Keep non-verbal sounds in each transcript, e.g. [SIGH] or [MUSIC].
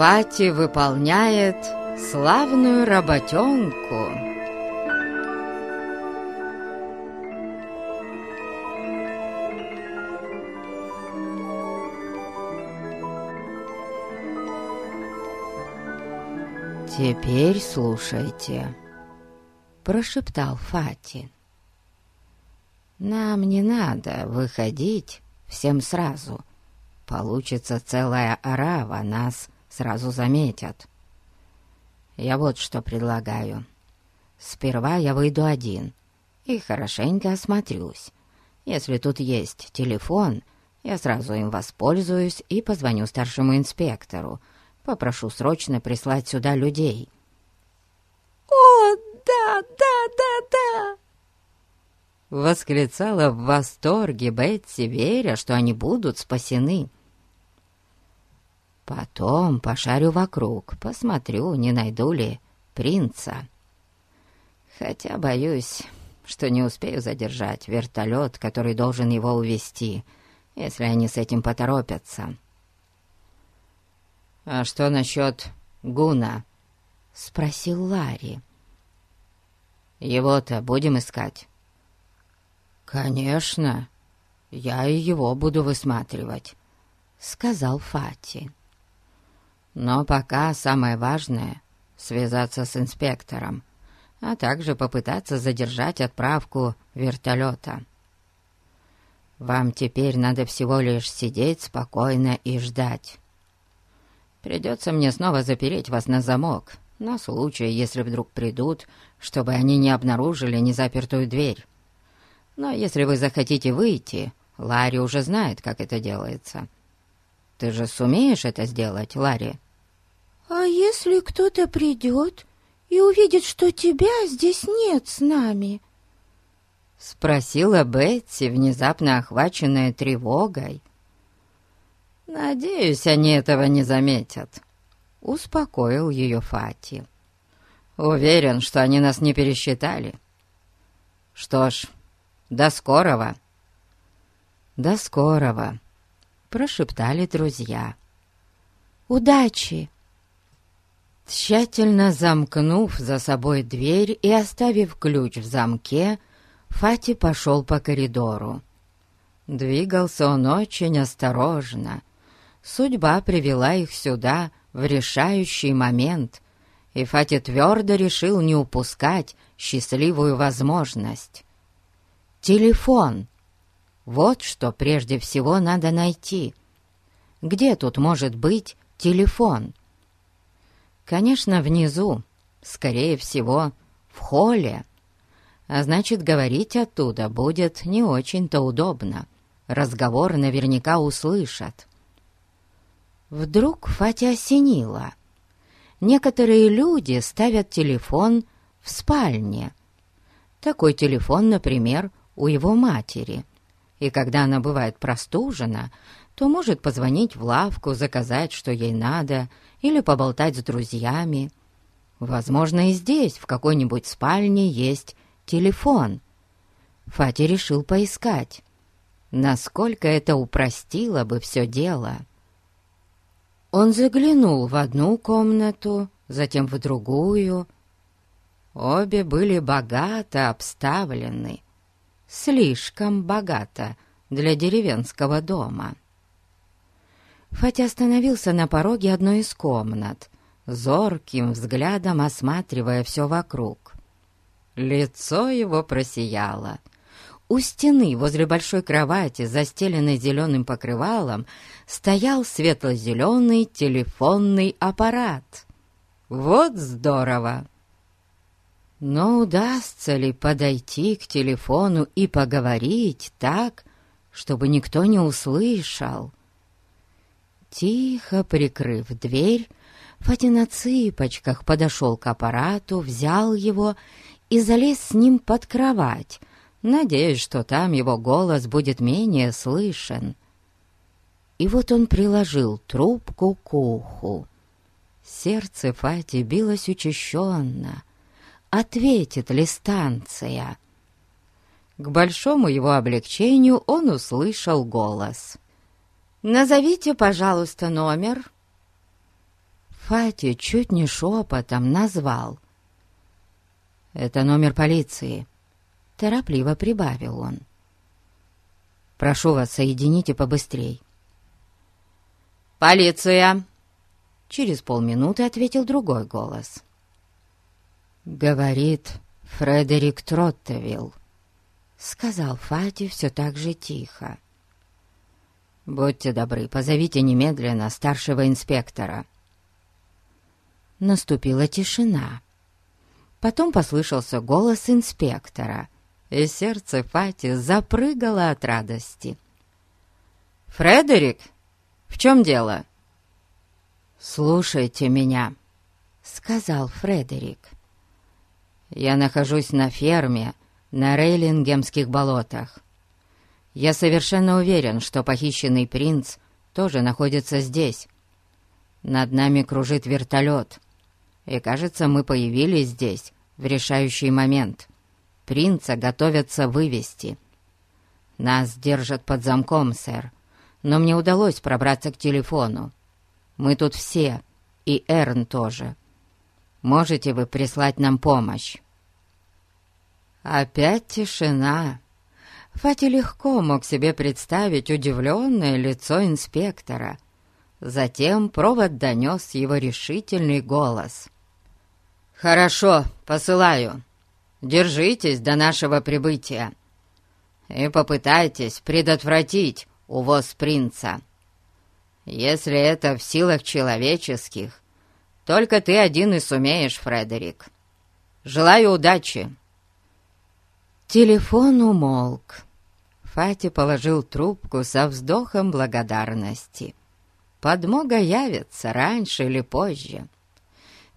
Фати выполняет славную работенку. «Теперь слушайте», — прошептал Фати. «Нам не надо выходить всем сразу. Получится целая орава, нас сразу заметят. Я вот что предлагаю. Сперва я выйду один и хорошенько осмотрюсь. Если тут есть телефон, я сразу им воспользуюсь и позвоню старшему инспектору. Попрошу срочно прислать сюда людей». «О, да, да, да, да!» Восклицала в восторге Бетси, веря, что они будут спасены. Потом пошарю вокруг, посмотрю, не найду ли принца. Хотя боюсь, что не успею задержать вертолет, который должен его увезти, если они с этим поторопятся. «А что насчет Гуна?» — спросил Ларри. «Его-то будем искать?» «Конечно, я и его буду высматривать», — сказал Фати. Но пока самое важное — связаться с инспектором, а также попытаться задержать отправку вертолета. Вам теперь надо всего лишь сидеть спокойно и ждать. Придется мне снова запереть вас на замок, на случай, если вдруг придут, чтобы они не обнаружили незапертую дверь. Но если вы захотите выйти, Ларри уже знает, как это делается. Ты же сумеешь это сделать, Ларри?» «А если кто-то придет и увидит, что тебя здесь нет с нами?» Спросила Бетси, внезапно охваченная тревогой. «Надеюсь, они этого не заметят», — успокоил ее Фати. «Уверен, что они нас не пересчитали. Что ж, до скорого!» «До скорого!» прошептали друзья. «Удачи!» Тщательно замкнув за собой дверь и оставив ключ в замке, Фати пошел по коридору. Двигался он очень осторожно. Судьба привела их сюда в решающий момент, и Фати твердо решил не упускать счастливую возможность. Телефон вот что прежде всего надо найти. Где тут может быть телефон? Конечно, внизу, скорее всего, в холле. А значит, говорить оттуда будет не очень-то удобно. Разговор наверняка услышат. Вдруг Фатя осенила. Некоторые люди ставят телефон в спальне. Такой телефон, например, у его матери и когда она бывает простужена, то может позвонить в лавку, заказать, что ей надо, или поболтать с друзьями. Возможно, и здесь, в какой-нибудь спальне, есть телефон. Фати решил поискать. Насколько это упростило бы все дело. Он заглянул в одну комнату, затем в другую. Обе были богато обставлены слишком богато для деревенского дома. Фатя остановился на пороге одной из комнат, зорким взглядом осматривая все вокруг. Лицо его просияло. У стены возле большой кровати, застеленной зеленым покрывалом, стоял светло-зеленый телефонный аппарат. Вот здорово! Но удастся ли подойти к телефону и поговорить так, чтобы никто не услышал? Тихо прикрыв дверь, Фати на цыпочках подошел к аппарату, взял его и залез с ним под кровать, надеясь, что там его голос будет менее слышен. И вот он приложил трубку к уху. Сердце Фати билось учащенно — ответит ли станция. К большому его облегчению он услышал голос. «Назовите, пожалуйста, номер». Фати чуть не шепотом назвал. «Это номер полиции», — торопливо прибавил он. «Прошу вас, соедините побыстрей». «Полиция!» Через полминуты ответил другой голос. «Говорит Фредерик Троттевилл», — сказал Фати все так же тихо. «Будьте добры, позовите немедленно старшего инспектора». Наступила тишина. Потом послышался голос инспектора, и сердце Фати запрыгало от радости. «Фредерик, в чем дело?» «Слушайте меня», — сказал Фредерик. «Я нахожусь на ферме на Рейлингемских болотах. Я совершенно уверен, что похищенный принц тоже находится здесь. Над нами кружит вертолет, и, кажется, мы появились здесь в решающий момент. Принца готовятся вывести. Нас держат под замком, сэр, но мне удалось пробраться к телефону. Мы тут все, и Эрн тоже. Можете вы прислать нам помощь?» Опять тишина. Фати легко мог себе представить удивленное лицо инспектора. Затем провод донес его решительный голос. «Хорошо, посылаю. Держитесь до нашего прибытия и попытайтесь предотвратить увоз принца». Если это в силах человеческих, только ты один и сумеешь, Фредерик. Желаю удачи!» Телефон умолк. Фати положил трубку со вздохом благодарности. Подмога явится раньше или позже.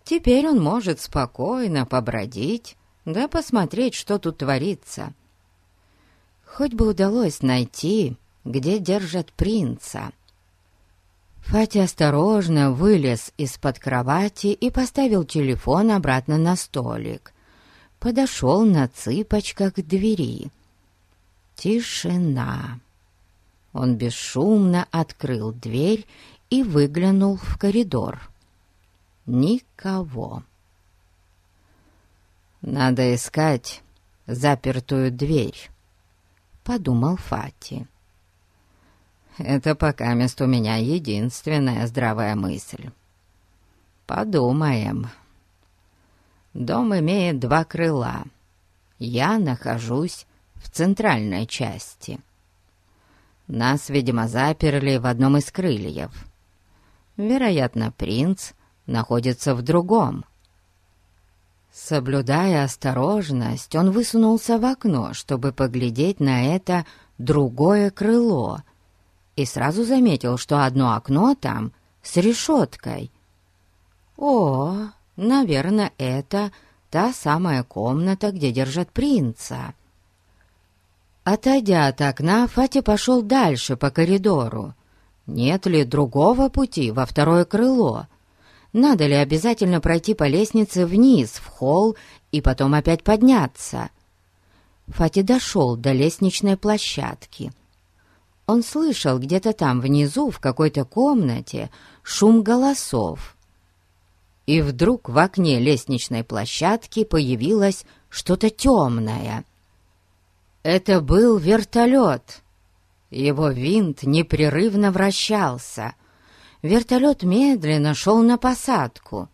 Теперь он может спокойно побродить, да посмотреть, что тут творится. Хоть бы удалось найти, где держат принца. Фати осторожно вылез из-под кровати и поставил телефон обратно на столик. Подошел на цыпочках к двери. Тишина. Он бесшумно открыл дверь и выглянул в коридор. Никого. «Надо искать запертую дверь», — подумал Фати. Это пока мест у меня единственная здравая мысль. Подумаем. Дом имеет два крыла. Я нахожусь в центральной части. Нас, видимо, заперли в одном из крыльев. Вероятно, принц находится в другом. Соблюдая осторожность, он высунулся в окно, чтобы поглядеть на это другое крыло — и сразу заметил, что одно окно там с решеткой. О, наверное, это та самая комната, где держат принца. Отойдя от окна, Фати пошел дальше по коридору. Нет ли другого пути во второе крыло? Надо ли обязательно пройти по лестнице вниз, в холл, и потом опять подняться? Фати дошел до лестничной площадки — он слышал где-то там внизу, в какой-то комнате, шум голосов. И вдруг в окне лестничной площадки появилось что-то темное. Это был вертолет. Его винт непрерывно вращался. Вертолет медленно шел на посадку.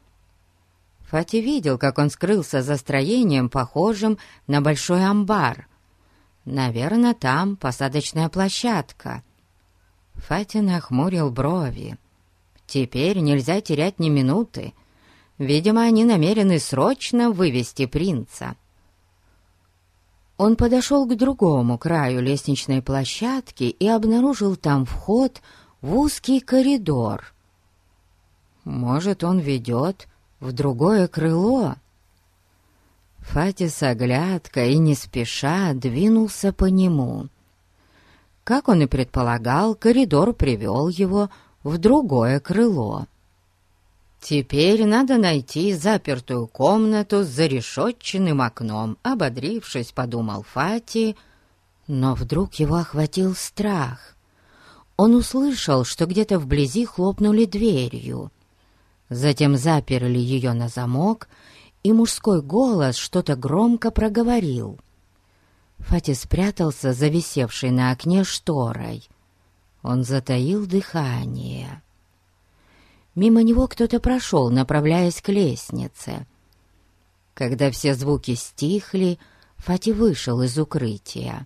Фати видел, как он скрылся за строением, похожим на большой амбар. Наверное, там посадочная площадка. Фатя нахмурил брови. Теперь нельзя терять ни минуты. Видимо, они намерены срочно вывести принца. Он подошел к другому краю лестничной площадки и обнаружил там вход в узкий коридор. Может, он ведет в другое крыло? Фати с оглядкой и не спеша двинулся по нему. Как он и предполагал, коридор привел его в другое крыло. «Теперь надо найти запертую комнату с зарешетченным окном», — ободрившись, подумал Фати, но вдруг его охватил страх. Он услышал, что где-то вблизи хлопнули дверью. Затем заперли ее на замок, и мужской голос что-то громко проговорил. Фати спрятался за висевшей на окне шторой. Он затаил дыхание. Мимо него кто-то прошел, направляясь к лестнице. Когда все звуки стихли, Фати вышел из укрытия.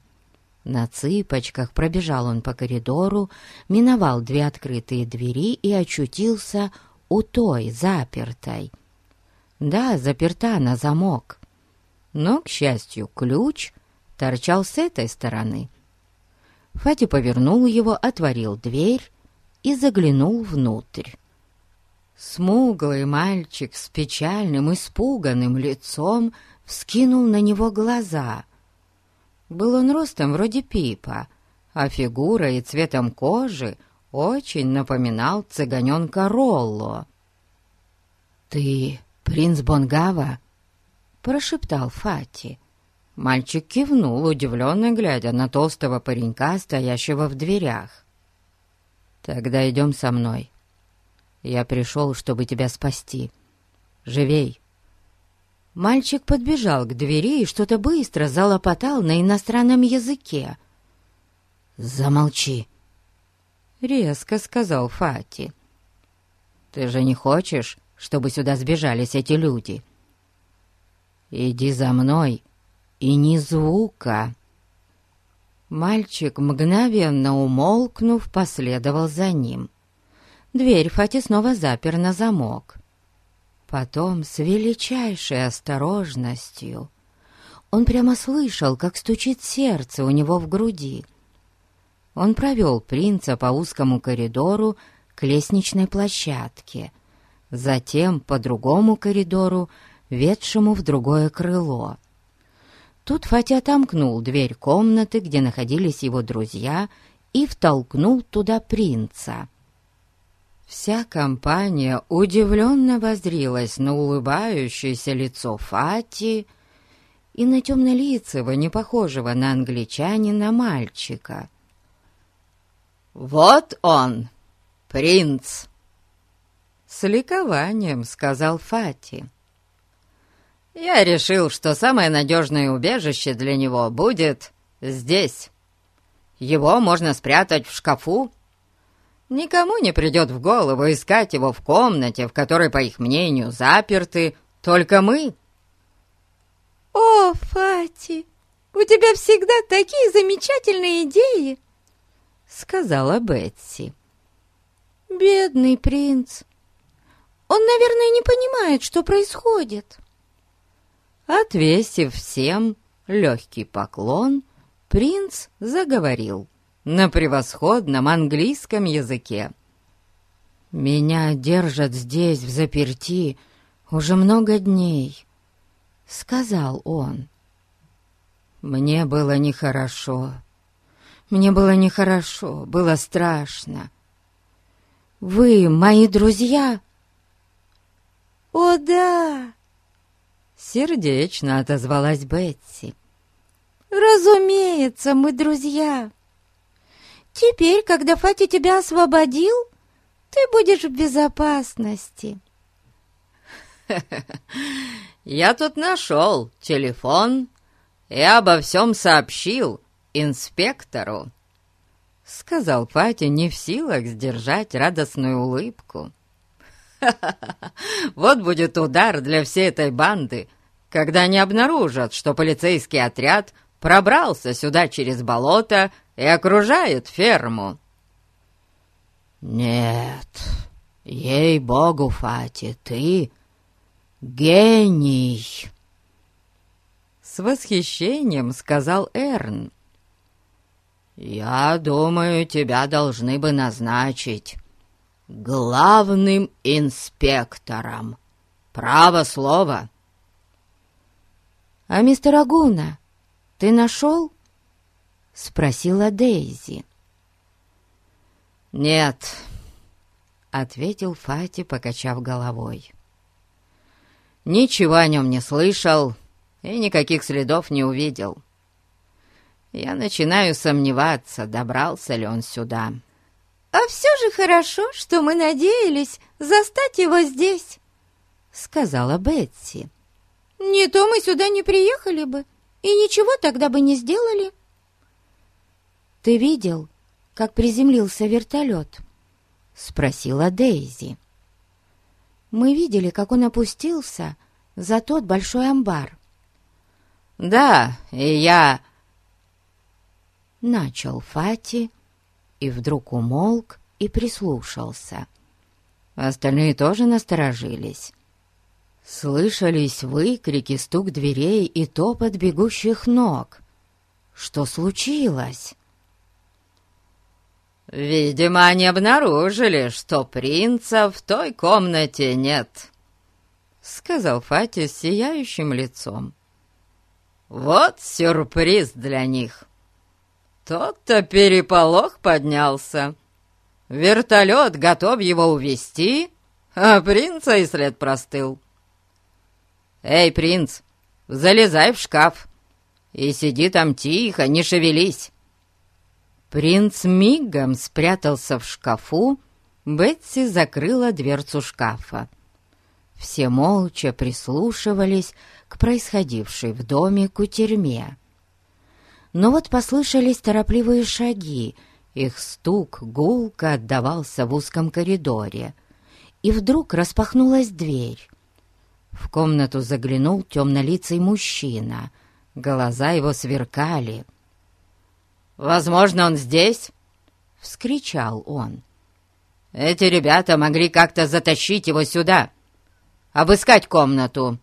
На цыпочках пробежал он по коридору, миновал две открытые двери и очутился у той, запертой. Да, заперта на замок. Но, к счастью, ключ торчал с этой стороны. Фати повернул его, отворил дверь и заглянул внутрь. Смуглый мальчик с печальным, испуганным лицом вскинул на него глаза. Был он ростом вроде пипа, а фигурой и цветом кожи очень напоминал цыганенка Ролло. «Ты принц Бонгава?» — прошептал Фати. Мальчик кивнул, удивленно глядя на толстого паренька, стоящего в дверях. «Тогда идем со мной. Я пришел, чтобы тебя спасти. Живей!» Мальчик подбежал к двери и что-то быстро залопотал на иностранном языке. «Замолчи!» — резко сказал Фати. «Ты же не хочешь, чтобы сюда сбежались эти люди?» «Иди за мной и ни звука!» Мальчик, мгновенно умолкнув, последовал за ним. Дверь Фати снова запер на замок. Потом, с величайшей осторожностью, он прямо слышал, как стучит сердце у него в груди. Он провел принца по узкому коридору к лестничной площадке, затем по другому коридору, ведшему в другое крыло. Тут Фатя отомкнул дверь комнаты, где находились его друзья, и втолкнул туда принца. Вся компания удивленно воздрилась на улыбающееся лицо Фати и на темнолицего, не похожего на англичанина, мальчика. «Вот он, принц!» С ликованием сказал Фати. «Я решил, что самое надежное убежище для него будет здесь. Его можно спрятать в шкафу Никому не придет в голову искать его в комнате, в которой, по их мнению, заперты только мы. «О, Фати, у тебя всегда такие замечательные идеи!» — сказала Бетси. «Бедный принц! Он, наверное, не понимает, что происходит!» Отвесив всем легкий поклон, принц заговорил на превосходном английском языке. «Меня держат здесь, в заперти, уже много дней», — сказал он. «Мне было нехорошо. Мне было нехорошо, было страшно. Вы мои друзья?» «О, да!» — сердечно отозвалась Бетси. «Разумеется, мы друзья!» Теперь, когда Фати тебя освободил, ты будешь в безопасности. [LAUGHS] Я тут нашел телефон и обо всем сообщил инспектору, сказал Фати, не в силах сдержать радостную улыбку. [LAUGHS] Вот будет удар для всей этой банды, когда они обнаружат, что полицейский отряд пробрался сюда через болото и окружает ферму. Нет, ей-богу, Фати, ты гений! С восхищением сказал Эрн. «Я думаю, тебя должны бы назначить главным инспектором. Право слово». «А мистер Агуна ты нашел?» — спросила Дейзи. «Нет», — ответил Фати, покачав головой. «Ничего о нем не слышал и никаких следов не увидел. Я начинаю сомневаться, добрался ли он сюда. «А все же хорошо, что мы надеялись застать его здесь», — сказала Бетси. «Не то мы сюда не приехали бы и ничего тогда бы не сделали». «Ты видел, как приземлился вертолет?» — спросила Дейзи. «Мы видели, как он опустился за тот большой амбар». «Да, и я...» Начал Фати и вдруг умолк и прислушался. Остальные тоже насторожились. Слышались выкрики, стук дверей и топот бегущих ног. Что случилось? «Видимо, они обнаружили, что принца в той комнате нет», — сказал Фати с сияющим лицом. «Вот сюрприз для них. Тот-то переполох поднялся. Вертолет готов его увести, а принца и след простыл. Эй, принц, залезай в шкаф и сиди там тихо, не шевелись». Принц мигом спрятался в шкафу, Бетси закрыла дверцу шкафа. Все молча прислушивались к происходившей в доме кутерьме. Но вот послышались торопливые шаги, их стук гулко отдавался в узком коридоре. И вдруг распахнулась дверь. В комнату заглянул темнолицый мужчина. Глаза его сверкали. «Возможно, он здесь?» — вскричал он. «Эти ребята могли как-то затащить его сюда, обыскать комнату».